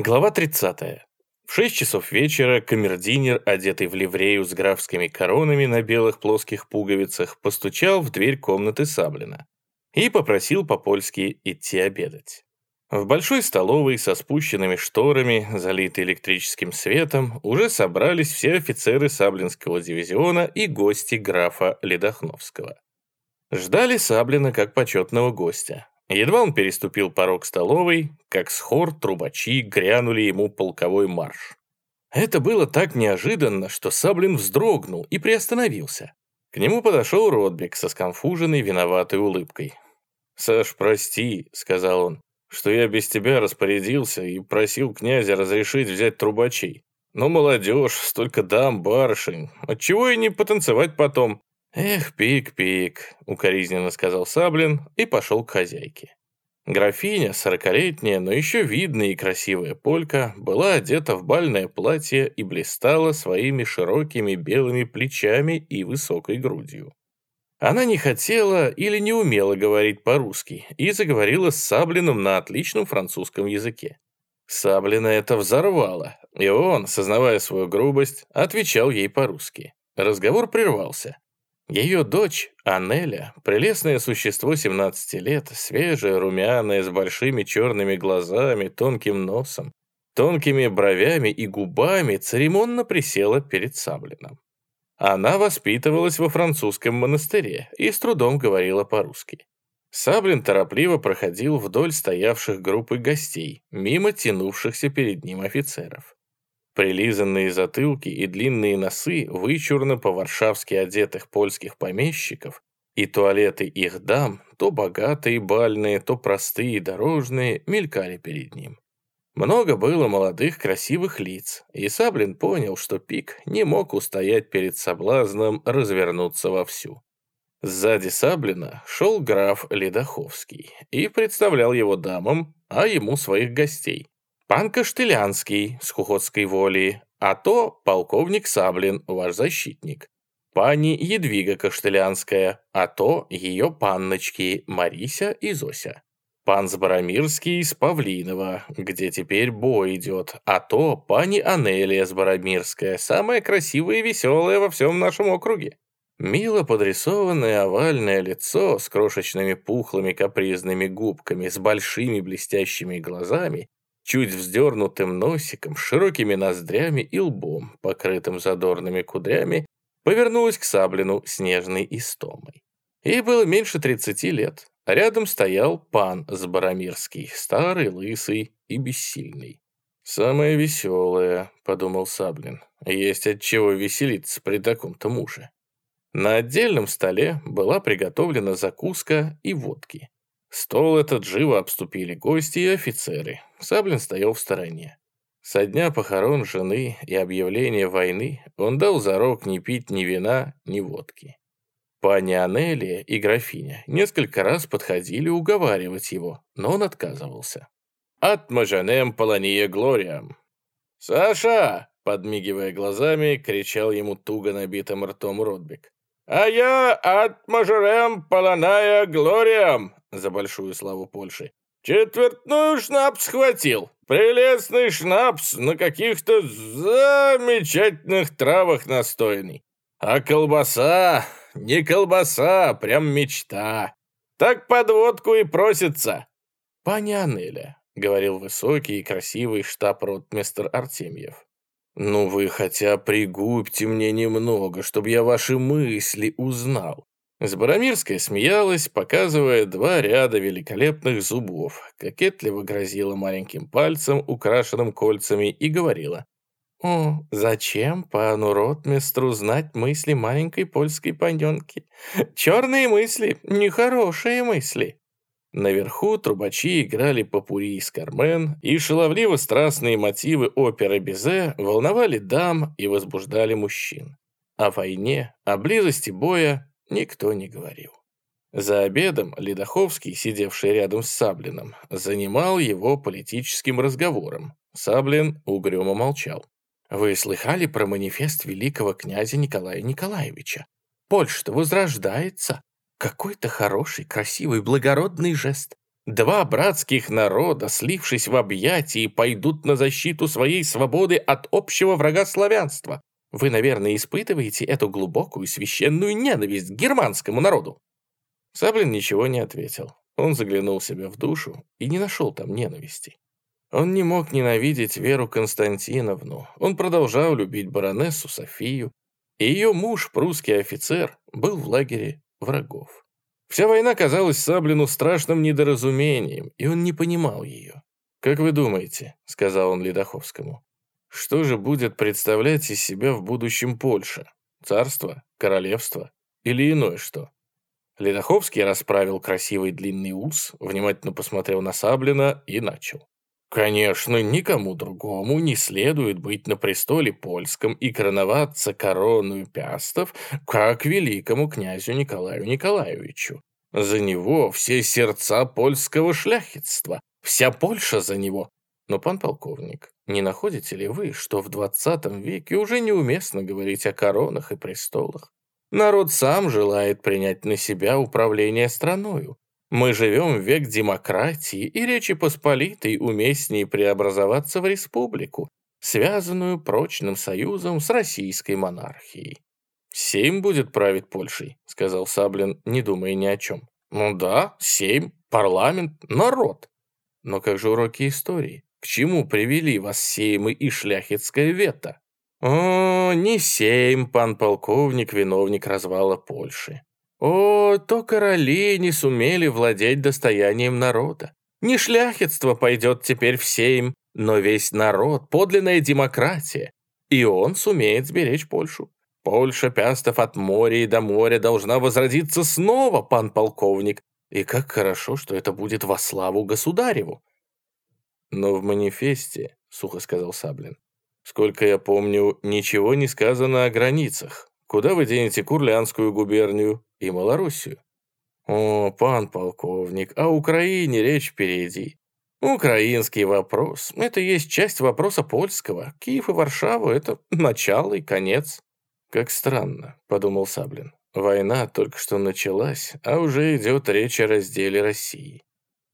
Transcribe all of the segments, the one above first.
Глава 30. В 6 часов вечера камердинер, одетый в ливрею с графскими коронами на белых плоских пуговицах, постучал в дверь комнаты Саблина и попросил по-польски идти обедать. В большой столовой со спущенными шторами, залитой электрическим светом, уже собрались все офицеры Саблинского дивизиона и гости графа Ледохновского. Ждали Саблина как почетного гостя. Едва он переступил порог столовой, как с хор трубачи грянули ему полковой марш. Это было так неожиданно, что Саблин вздрогнул и приостановился. К нему подошел Ротбек со сконфуженной виноватой улыбкой. «Саш, прости», — сказал он, — «что я без тебя распорядился и просил князя разрешить взять трубачей. Но молодежь, столько дам, барышень, отчего и не потанцевать потом?» «Эх, пик-пик», — укоризненно сказал Саблин и пошел к хозяйке. Графиня, сорокалетняя, но еще видная и красивая полька, была одета в бальное платье и блистала своими широкими белыми плечами и высокой грудью. Она не хотела или не умела говорить по-русски и заговорила с Саблиным на отличном французском языке. Саблина это взорвало, и он, сознавая свою грубость, отвечал ей по-русски. Разговор прервался. Ее дочь, Анеля, прелестное существо 17 лет, свежая, румяная, с большими черными глазами, тонким носом, тонкими бровями и губами, церемонно присела перед Саблином. Она воспитывалась во французском монастыре и с трудом говорила по-русски. Саблин торопливо проходил вдоль стоявших группы гостей, мимо тянувшихся перед ним офицеров. Прилизанные затылки и длинные носы вычурно по-варшавски одетых польских помещиков и туалеты их дам, то богатые бальные, то простые дорожные, мелькали перед ним. Много было молодых красивых лиц, и Саблин понял, что Пик не мог устоять перед соблазном развернуться вовсю. Сзади Саблина шел граф Ледоховский и представлял его дамам, а ему своих гостей. Пан Каштылянский с Хухотской воли, а то полковник Саблин, ваш защитник. Пани Едвига Каштылянская, а то ее панночки Марися и Зося. Пан Сбаромирский с Павлинова, где теперь бой идет, а то пани Анелия Сбаромирская, самая красивая и веселая во всем нашем округе. Мило подрисованное овальное лицо с крошечными пухлыми капризными губками, с большими блестящими глазами чуть вздернутым носиком, широкими ноздрями и лбом, покрытым задорными кудрями, повернулась к Саблину снежной истомой. Ей было меньше тридцати лет. Рядом стоял пан Збаромирский, старый, лысый и бессильный. «Самое веселое», — подумал Саблин. «Есть от чего веселиться при таком-то муже». На отдельном столе была приготовлена закуска и водки. Стол этот живо обступили гости и офицеры. Саблин стоял в стороне. Со дня похорон жены и объявления войны он дал зарок не пить ни вина, ни водки. Пани Анелия и графиня несколько раз подходили уговаривать его, но он отказывался. «От мажанем полония глориям!» «Саша!» — подмигивая глазами, кричал ему туго набитым ртом Ротбек. «А я от мажорем полоная глориям!» за большую славу Польши. «Четвертную шнапс схватил. Прелестный шнапс на каких-то замечательных травах настойный. А колбаса, не колбаса, прям мечта. Так подводку и просится». «Паня Анеля», — говорил высокий и красивый штаб-ротмистр Артемьев. «Ну вы хотя пригубьте мне немного, чтобы я ваши мысли узнал. Сбаромирская смеялась, показывая два ряда великолепных зубов, кокетливо грозила маленьким пальцем, украшенным кольцами, и говорила. «О, зачем пану ротмистру знать мысли маленькой польской паненки? Черные мысли, нехорошие мысли». Наверху трубачи играли попури из Кармен, и шаловливо-страстные мотивы оперы Безе волновали дам и возбуждали мужчин. О войне, о близости боя никто не говорил. За обедом Ледоховский, сидевший рядом с Саблиным, занимал его политическим разговором. Саблин угрюмо молчал. «Вы слыхали про манифест великого князя Николая Николаевича? Польша-то возрождается. Какой-то хороший, красивый, благородный жест. Два братских народа, слившись в объятии, пойдут на защиту своей свободы от общего врага славянства. Вы, наверное, испытываете эту глубокую священную ненависть к германскому народу». Саблин ничего не ответил. Он заглянул себе в душу и не нашел там ненависти. Он не мог ненавидеть Веру Константиновну. Он продолжал любить баронессу Софию. И ее муж, прусский офицер, был в лагере врагов. Вся война казалась Саблину страшным недоразумением, и он не понимал ее. «Как вы думаете», — сказал он Ледоховскому, «что же будет представлять из себя в будущем Польша? Царство? Королевство? Или иное что?» Ледоховский расправил красивый длинный ус, внимательно посмотрел на Саблина и начал. Конечно, никому другому не следует быть на престоле польском и короноваться короную пястов, как великому князю Николаю Николаевичу. За него все сердца польского шляхетства, вся Польша за него. Но, пан полковник, не находите ли вы, что в двадцатом веке уже неуместно говорить о коронах и престолах? Народ сам желает принять на себя управление страною. Мы живем в век демократии, и Речи Посполитой уместнее преобразоваться в республику, связанную прочным союзом с российской монархией. «Семь будет править Польшей», — сказал Саблин, не думая ни о чем. «Ну да, семь, парламент, народ. Но как же уроки истории? К чему привели вас сеймы и шляхетское вето?» «О, не семь, пан полковник, виновник развала Польши. О, то короли не сумели владеть достоянием народа. Не шляхетство пойдет теперь в сейм, но весь народ, подлинная демократия. И он сумеет сберечь Польшу. Польша, Пястов от моря и до моря должна возродиться снова, пан полковник. И как хорошо, что это будет во славу государеву. Но в манифесте, сухо сказал Саблин, сколько я помню, ничего не сказано о границах. Куда вы денете Курлянскую губернию и Малоруссию? О, пан полковник, о Украине речь впереди. Украинский вопрос – это есть часть вопроса польского. Киев и Варшава – это начало и конец. Как странно, подумал Саблин. Война только что началась, а уже идет речь о разделе России.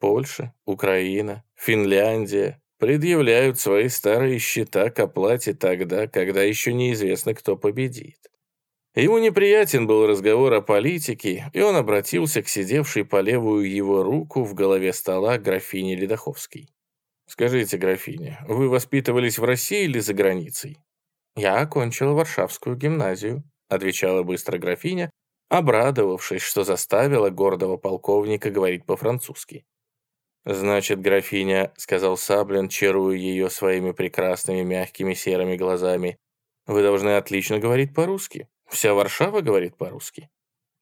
Польша, Украина, Финляндия предъявляют свои старые счета к оплате тогда, когда еще неизвестно, кто победит. Ему неприятен был разговор о политике, и он обратился к сидевшей по левую его руку в голове стола графине Ледоховской. «Скажите, графиня, вы воспитывались в России или за границей?» «Я окончила Варшавскую гимназию», — отвечала быстро графиня, обрадовавшись, что заставила гордого полковника говорить по-французски. «Значит, графиня», — сказал Саблин, чаруя ее своими прекрасными мягкими серыми глазами, «вы должны отлично говорить по-русски. Вся Варшава говорит по-русски.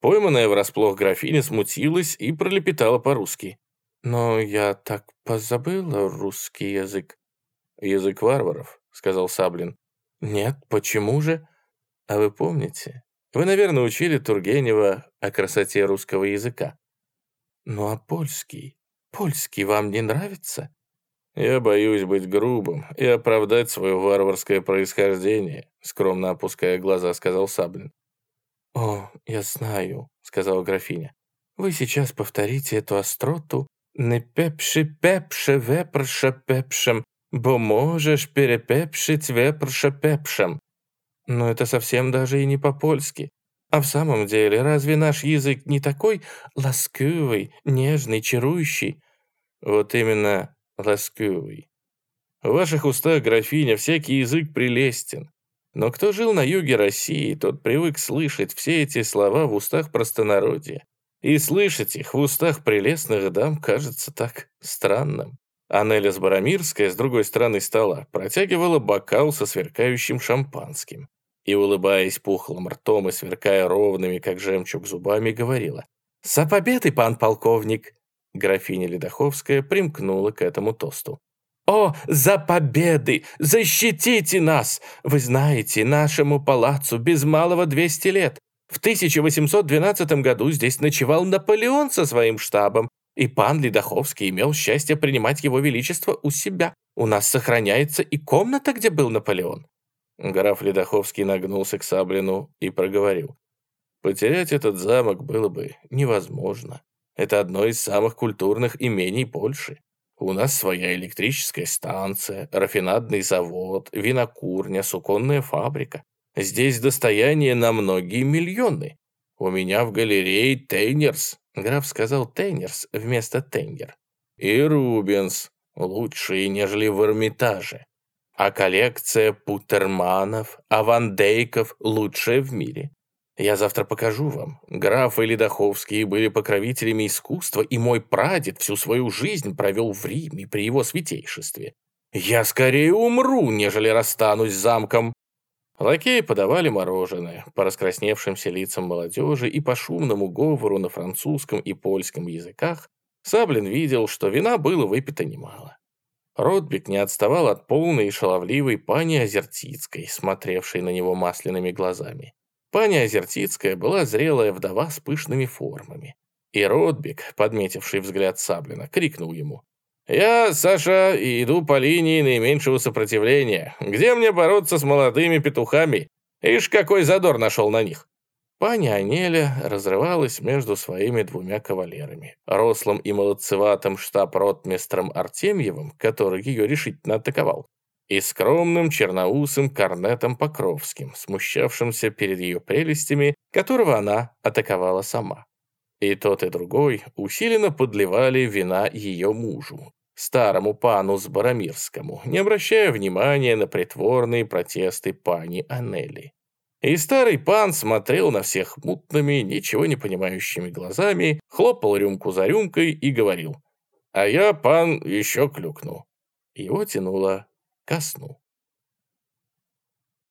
Пойманная врасплох графиня смутилась и пролепетала по-русски. «Но я так позабыла русский язык». «Язык варваров», — сказал Саблин. «Нет, почему же? А вы помните? Вы, наверное, учили Тургенева о красоте русского языка». «Ну а польский? Польский вам не нравится?» «Я боюсь быть грубым и оправдать свое варварское происхождение», скромно опуская глаза, сказал Саблин. «О, я знаю», — сказала графиня. «Вы сейчас повторите эту остроту «Не пепши пепше вепрша пепшем, бо можешь перепепшить вепрша пепшем». Но это совсем даже и не по-польски. А в самом деле, разве наш язык не такой ласковый, нежный, чарующий? Вот именно ласковый. В ваших устах, графиня, всякий язык прелестен. Но кто жил на юге России, тот привык слышать все эти слова в устах простонародья. И слышать их в устах прелестных дам кажется так странным. Анеля Сбарамирская с другой стороны стола протягивала бокал со сверкающим шампанским и, улыбаясь пухлым ртом и сверкая ровными, как жемчуг, зубами, говорила «За победы, пан полковник!» Графиня Ледоховская примкнула к этому тосту. «О, за победы! Защитите нас! Вы знаете, нашему палацу без малого 200 лет. В 1812 году здесь ночевал Наполеон со своим штабом, и пан Ледоховский имел счастье принимать его величество у себя. У нас сохраняется и комната, где был Наполеон». Граф Ледоховский нагнулся к Саблину и проговорил. «Потерять этот замок было бы невозможно. Это одно из самых культурных имений Польши. У нас своя электрическая станция, рафинадный завод, винокурня, суконная фабрика. Здесь достояние на многие миллионы. У меня в галерее Тейнерс. Граф сказал Тейнерс вместо Тенгер. И Рубенс. Лучшие, нежели в Эрмитаже. А коллекция Путерманов, Авандейков лучшая в мире. Я завтра покажу вам. Граф и Ледоховские были покровителями искусства, и мой прадед всю свою жизнь провел в Риме при его святейшестве. Я скорее умру, нежели расстанусь с замком. Лакеи подавали мороженое по раскрасневшимся лицам молодежи и по шумному говору на французском и польском языках. Саблин видел, что вина было выпито немало. Ротбик не отставал от полной и шаловливой пани Озертицкой, смотревшей на него масляными глазами. Паня Озертицкая была зрелая вдова с пышными формами. И Ротбик, подметивший взгляд Саблина, крикнул ему. «Я, Саша, иду по линии наименьшего сопротивления. Где мне бороться с молодыми петухами? Ишь, какой задор нашел на них!» Паня Анеля разрывалась между своими двумя кавалерами. Рослым и молодцеватым штаб-ротмистром Артемьевым, который ее решительно атаковал, и скромным черноусым корнетом Покровским, смущавшимся перед ее прелестями, которого она атаковала сама. И тот, и другой усиленно подливали вина ее мужу, старому пану Сбаромирскому, не обращая внимания на притворные протесты пани Анели. И старый пан смотрел на всех мутными, ничего не понимающими глазами, хлопал рюмку за рюмкой и говорил, «А я, пан, еще клюкну». Его тянуло ко.